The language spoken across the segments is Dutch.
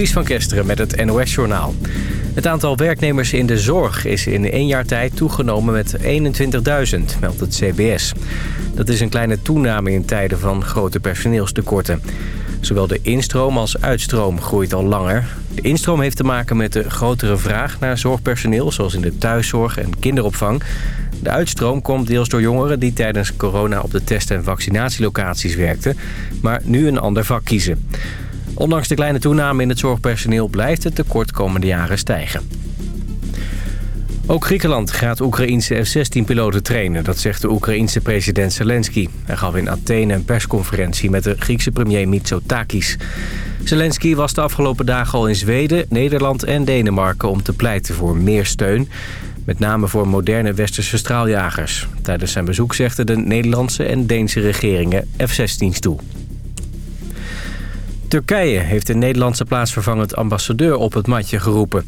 Ties van Kesteren met het NOS-journaal. Het aantal werknemers in de zorg is in één jaar tijd toegenomen met 21.000, meldt het CBS. Dat is een kleine toename in tijden van grote personeelstekorten. Zowel de instroom als uitstroom groeit al langer. De instroom heeft te maken met de grotere vraag naar zorgpersoneel... zoals in de thuiszorg en kinderopvang. De uitstroom komt deels door jongeren die tijdens corona op de test- en vaccinatielocaties werkten... maar nu een ander vak kiezen. Ondanks de kleine toename in het zorgpersoneel blijft het tekort komende jaren stijgen. Ook Griekenland gaat Oekraïense F-16-piloten trainen. Dat zegt de Oekraïense president Zelensky. Hij gaf in Athene een persconferentie met de Griekse premier Mitsotakis. Zelensky was de afgelopen dagen al in Zweden, Nederland en Denemarken... om te pleiten voor meer steun. Met name voor moderne westerse straaljagers. Tijdens zijn bezoek zegden de Nederlandse en Deense regeringen F-16's toe. Turkije heeft de Nederlandse plaatsvervangend ambassadeur op het matje geroepen.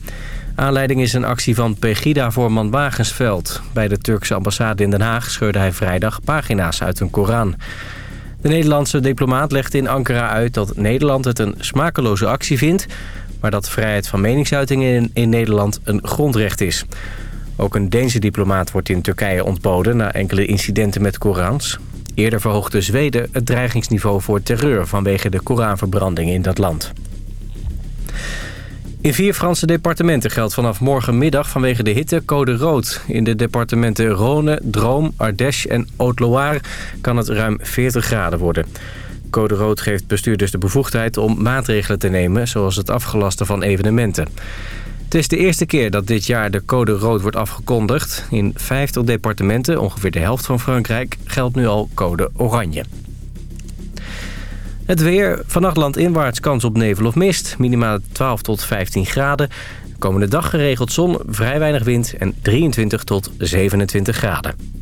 Aanleiding is een actie van Pegida-voorman Wagensveld. Bij de Turkse ambassade in Den Haag scheurde hij vrijdag pagina's uit een Koran. De Nederlandse diplomaat legde in Ankara uit dat Nederland het een smakeloze actie vindt... maar dat vrijheid van meningsuiting in, in Nederland een grondrecht is. Ook een Deense diplomaat wordt in Turkije ontboden na enkele incidenten met Korans. Eerder verhoogde Zweden het dreigingsniveau voor terreur vanwege de Koranverbranding in dat land. In vier Franse departementen geldt vanaf morgenmiddag vanwege de hitte code rood. In de departementen Rhône, Drôme, Ardèche en Haute-Loire kan het ruim 40 graden worden. Code rood geeft bestuurders de bevoegdheid om maatregelen te nemen... zoals het afgelasten van evenementen. Het is de eerste keer dat dit jaar de code rood wordt afgekondigd. In 50 departementen, ongeveer de helft van Frankrijk, geldt nu al code oranje. Het weer. Vannacht landinwaarts kans op nevel of mist. Minimaal 12 tot 15 graden. komende dag geregeld zon, vrij weinig wind en 23 tot 27 graden.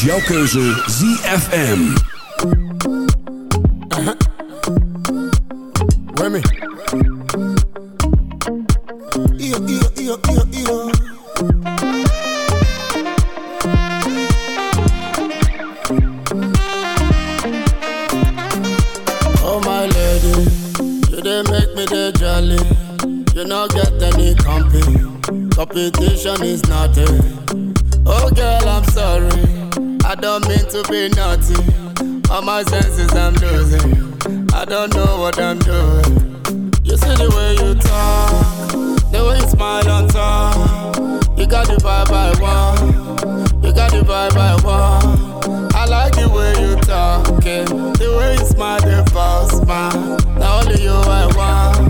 Is jouw keuze ZFM. Uh -huh. Remy. Io, io, io, io, io. Oh my lady, you didn't make me the jolly. You not get any. Competition is nothing. Oh girl, I'm sorry. I don't mean to be naughty. All my senses I'm losing. I don't know what I'm doing. You see the way you talk, the way you smile on top. You got the vibe I want. You got the vibe I want. I like the way you talking, the way you smile, the false smile. Now only you I want.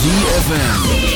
ZFM.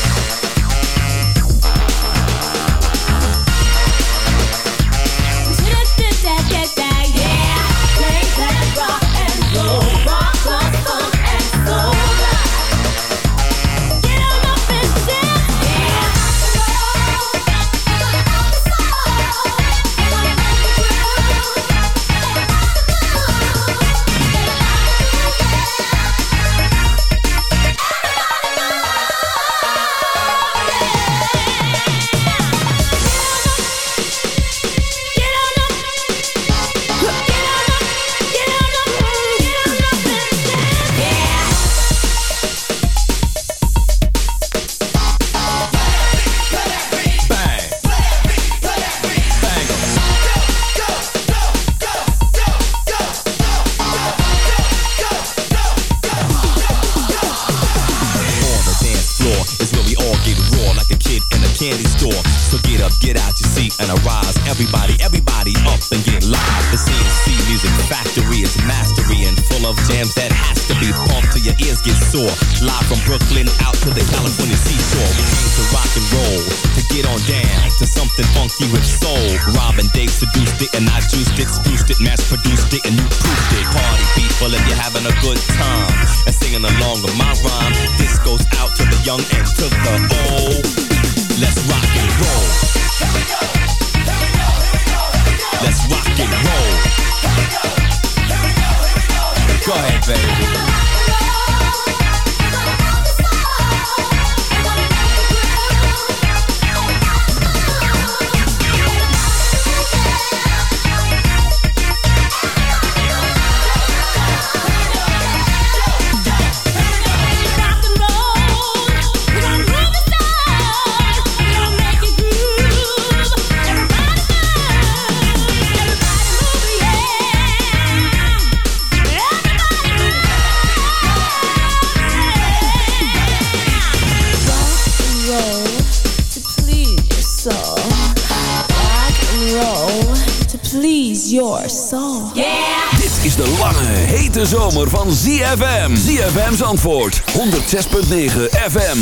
something funky with soul. Robin, they seduced it and I juiced it, spruced it, mass produced it, and you proofed it. Party people, if you're having a good time and singing along with my rhyme, this goes out to the young and to the old. Let's rock and roll. Let's rock and roll. Go ahead, baby. De lange, hete zomer van ZFM. ZFM's antwoord, 106.9 FM.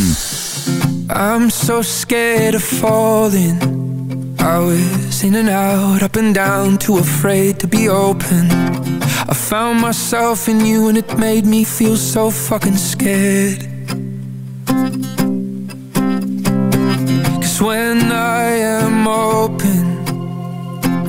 I'm so scared of falling. I was in and out, up and down, too afraid to be open. I found myself in you and it made me feel so fucking scared.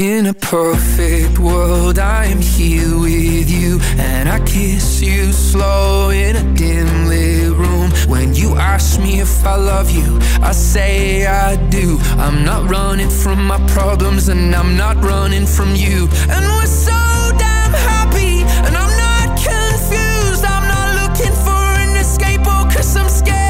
In a perfect world, I am here with you, and I kiss you slow in a dim lit room. When you ask me if I love you, I say I do. I'm not running from my problems, and I'm not running from you. And we're so damn happy, and I'm not confused. I'm not looking for an escape, oh, cause I'm scared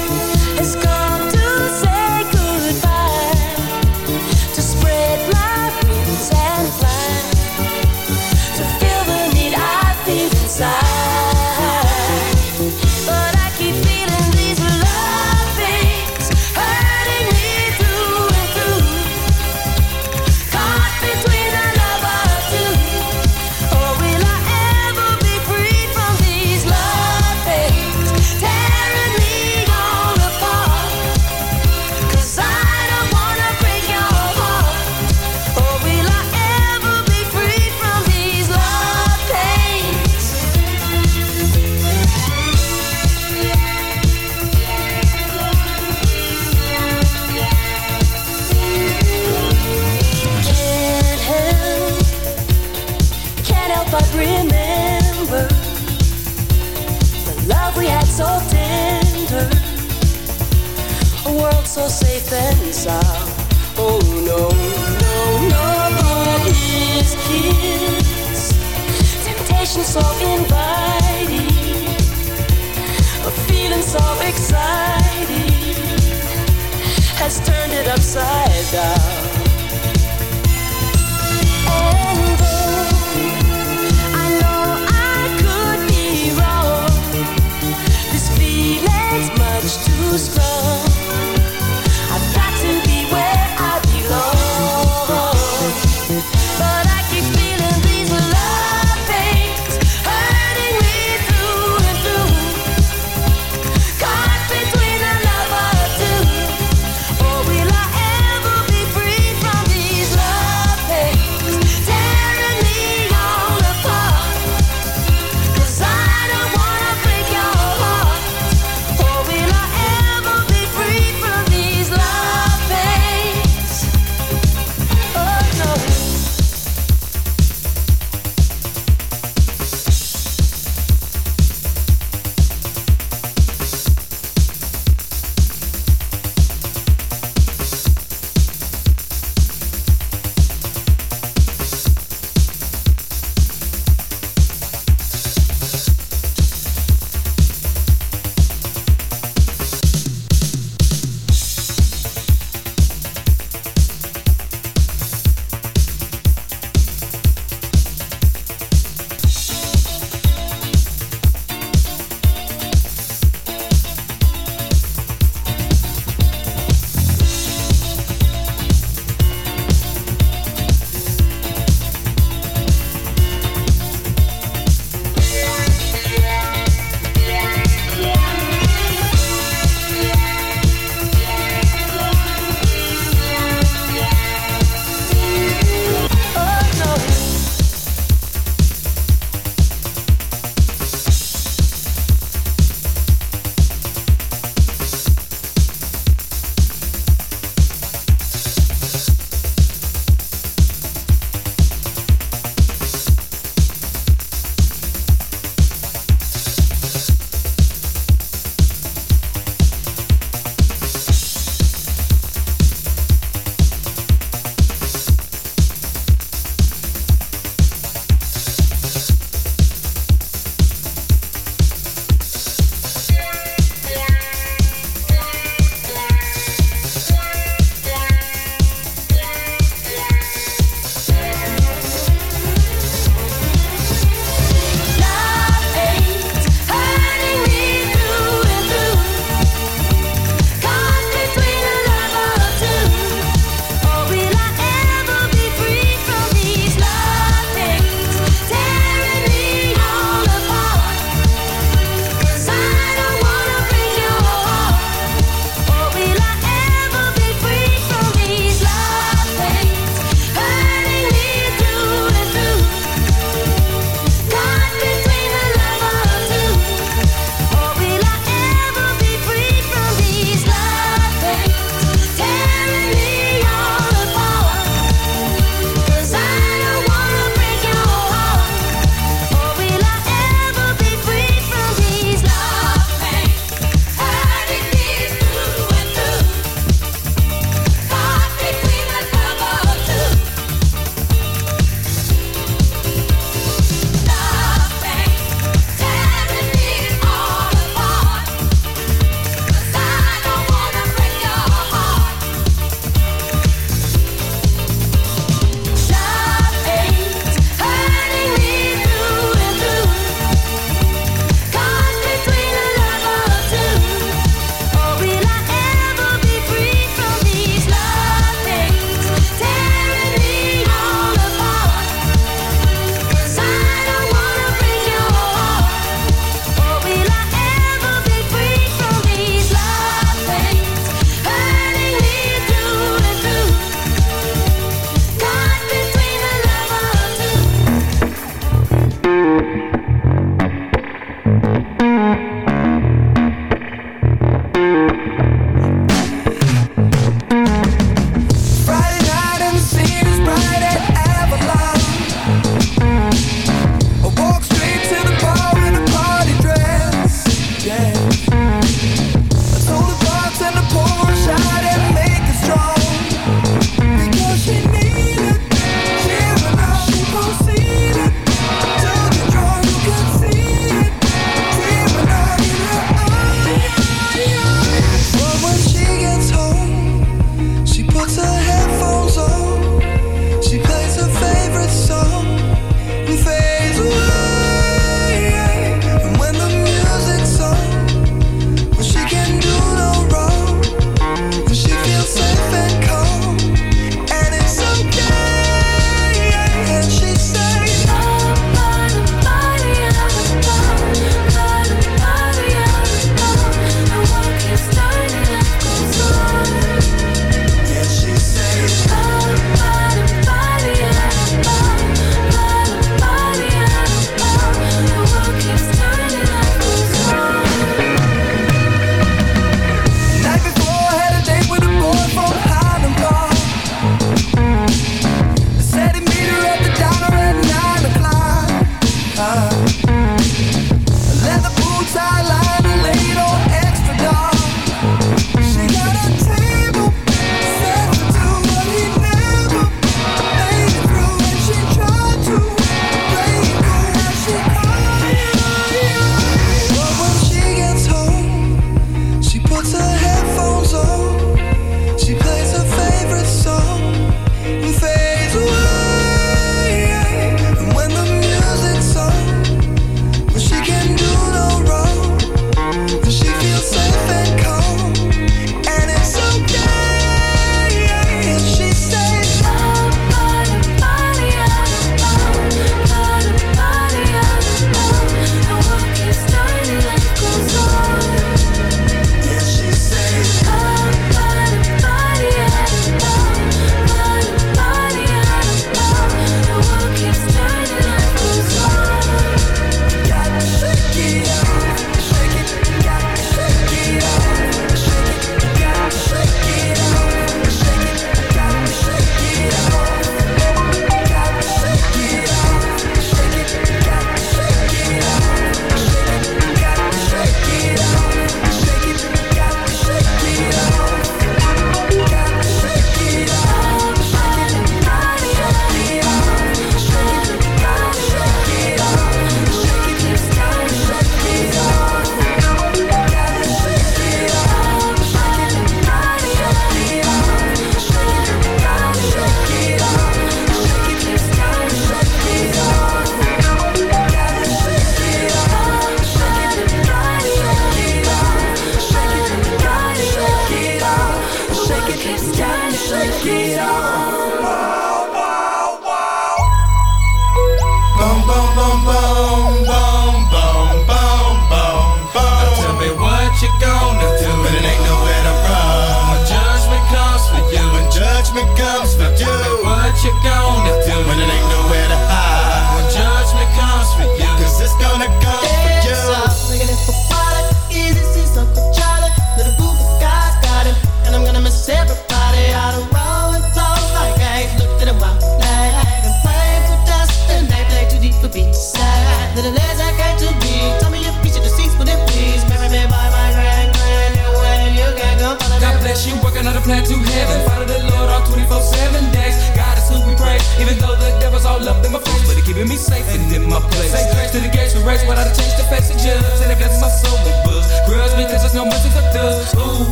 upside down.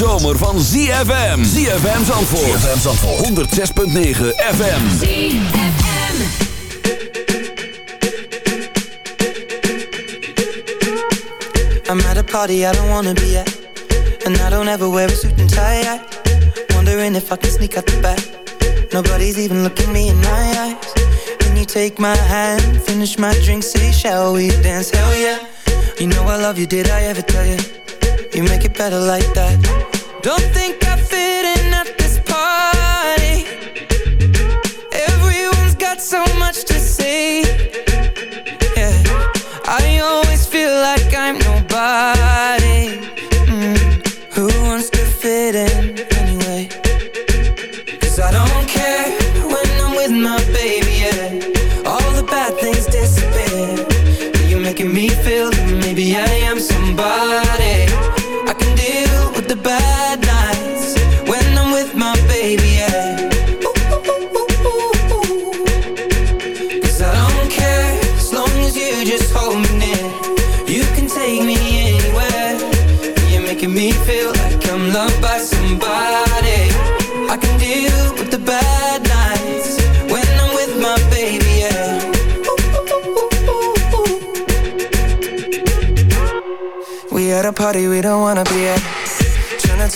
zomer van ZFM. ZFM Zandvoort. ZFM Zandvoort. 106.9 FM. ZFM. I'm at a party I don't wanna be at. And I don't ever wear a suit and tie. I wondering if I can sneak out the back. Nobody's even looking me in my eyes. Can you take my hand, finish my drink, say shall we dance? Hell yeah. You know I love you, did I ever tell you? You make it better like that. Don't think I fit in at this party. Everyone's got so much to say. Yeah, I always feel like I'm nobody.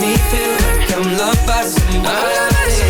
me feel like I'm loved by somebody.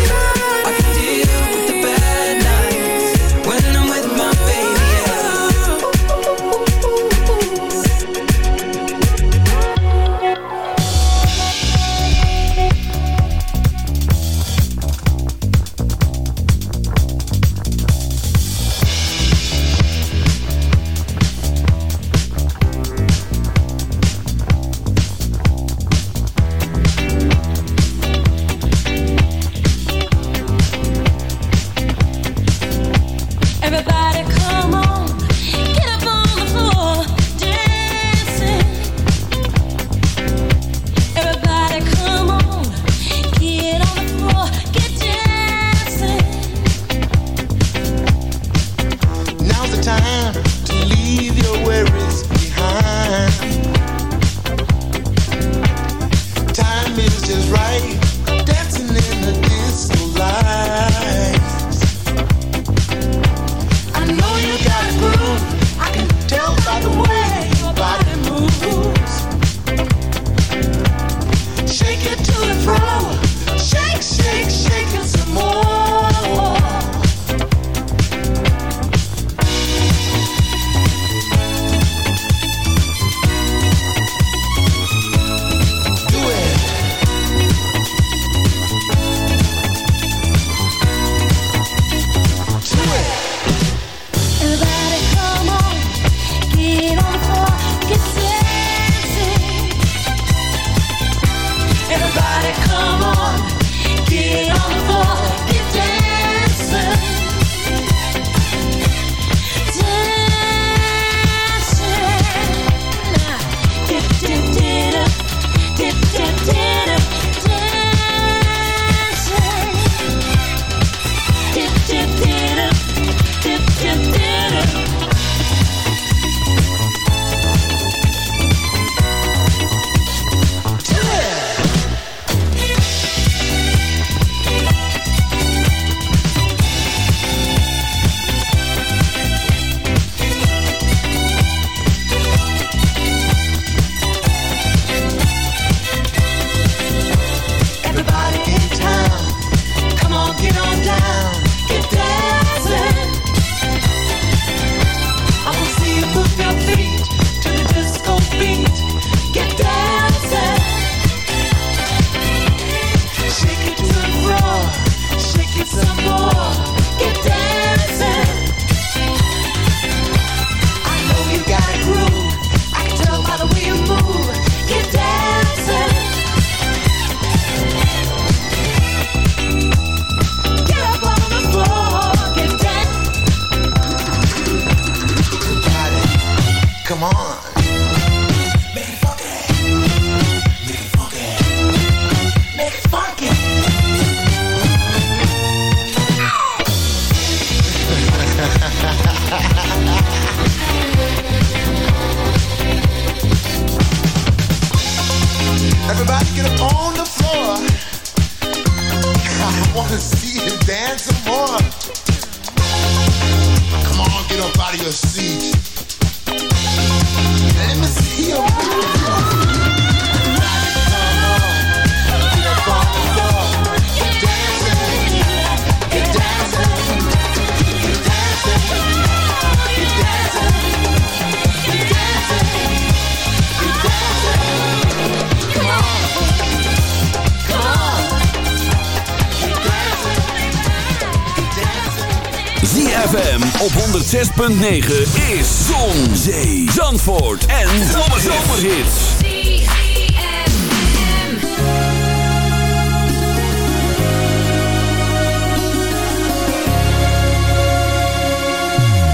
106.9 is Zon, Zee, Zandvoort en Zomerhits.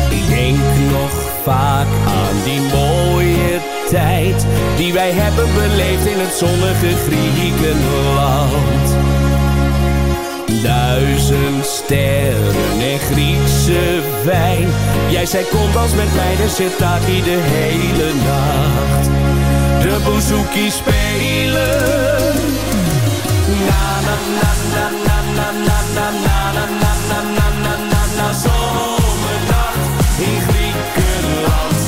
Ik denk nog vaak aan die mooie tijd die wij hebben beleefd in het zonnige Griekenland. Duizend sterren en Griekse wijn. Jij zei kom als met mij de sitaki de hele nacht. De bouzouki spelen. Na na na na na na na na na na na na na na na na zomernacht in Griekenland.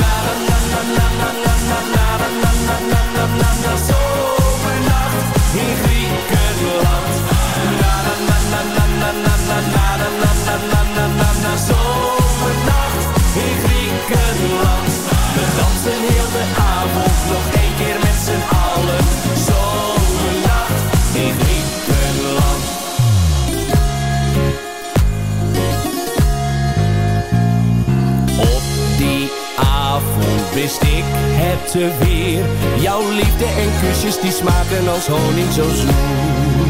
Na na na na na na na na na na na na na na zomernacht in Griekenland. Wist ik het weer. Jouw liefde en kusjes die smaken als honing zo zoet